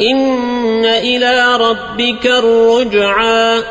إن إلى ربك الرجعى